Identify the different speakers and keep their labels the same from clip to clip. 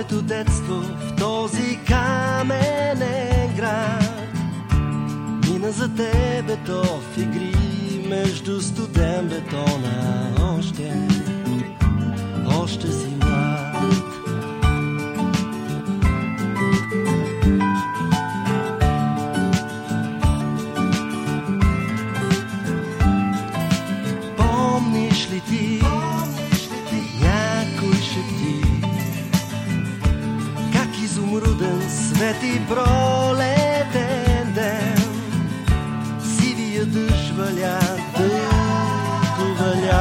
Speaker 1: Твоето детство в този каменен град. Мина за тебе то в игри между студен бетона още ti proleten den Si vije dış vëlja Dë të vëlja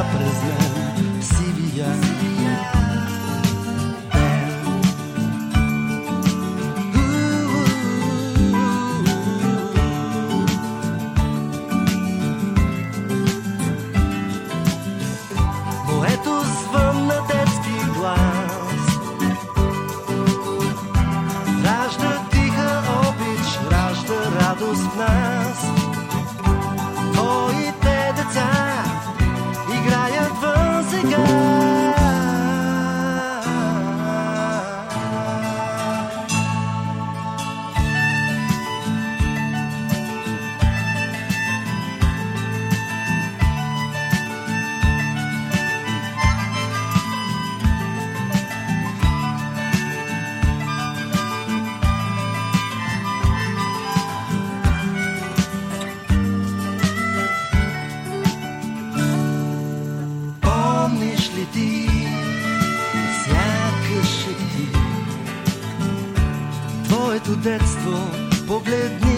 Speaker 1: close now. Твоето детство погледни